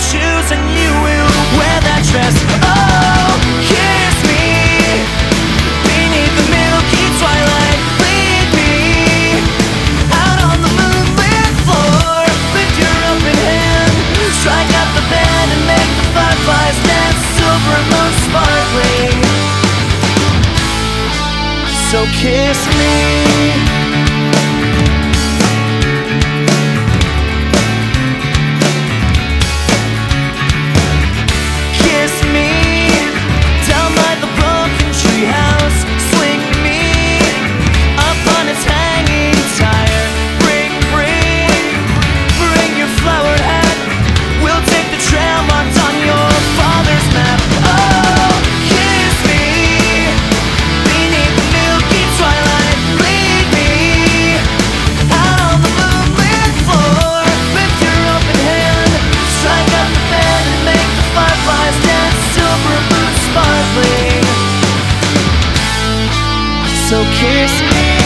shoes and you will wear that dress. Oh, kiss me. Beneath the milky twilight Lead me. Out on the moonlit floor your open hand. Strike up the band and make the fireflies dance. Silver moon sparkling. So kiss me. So kiss me.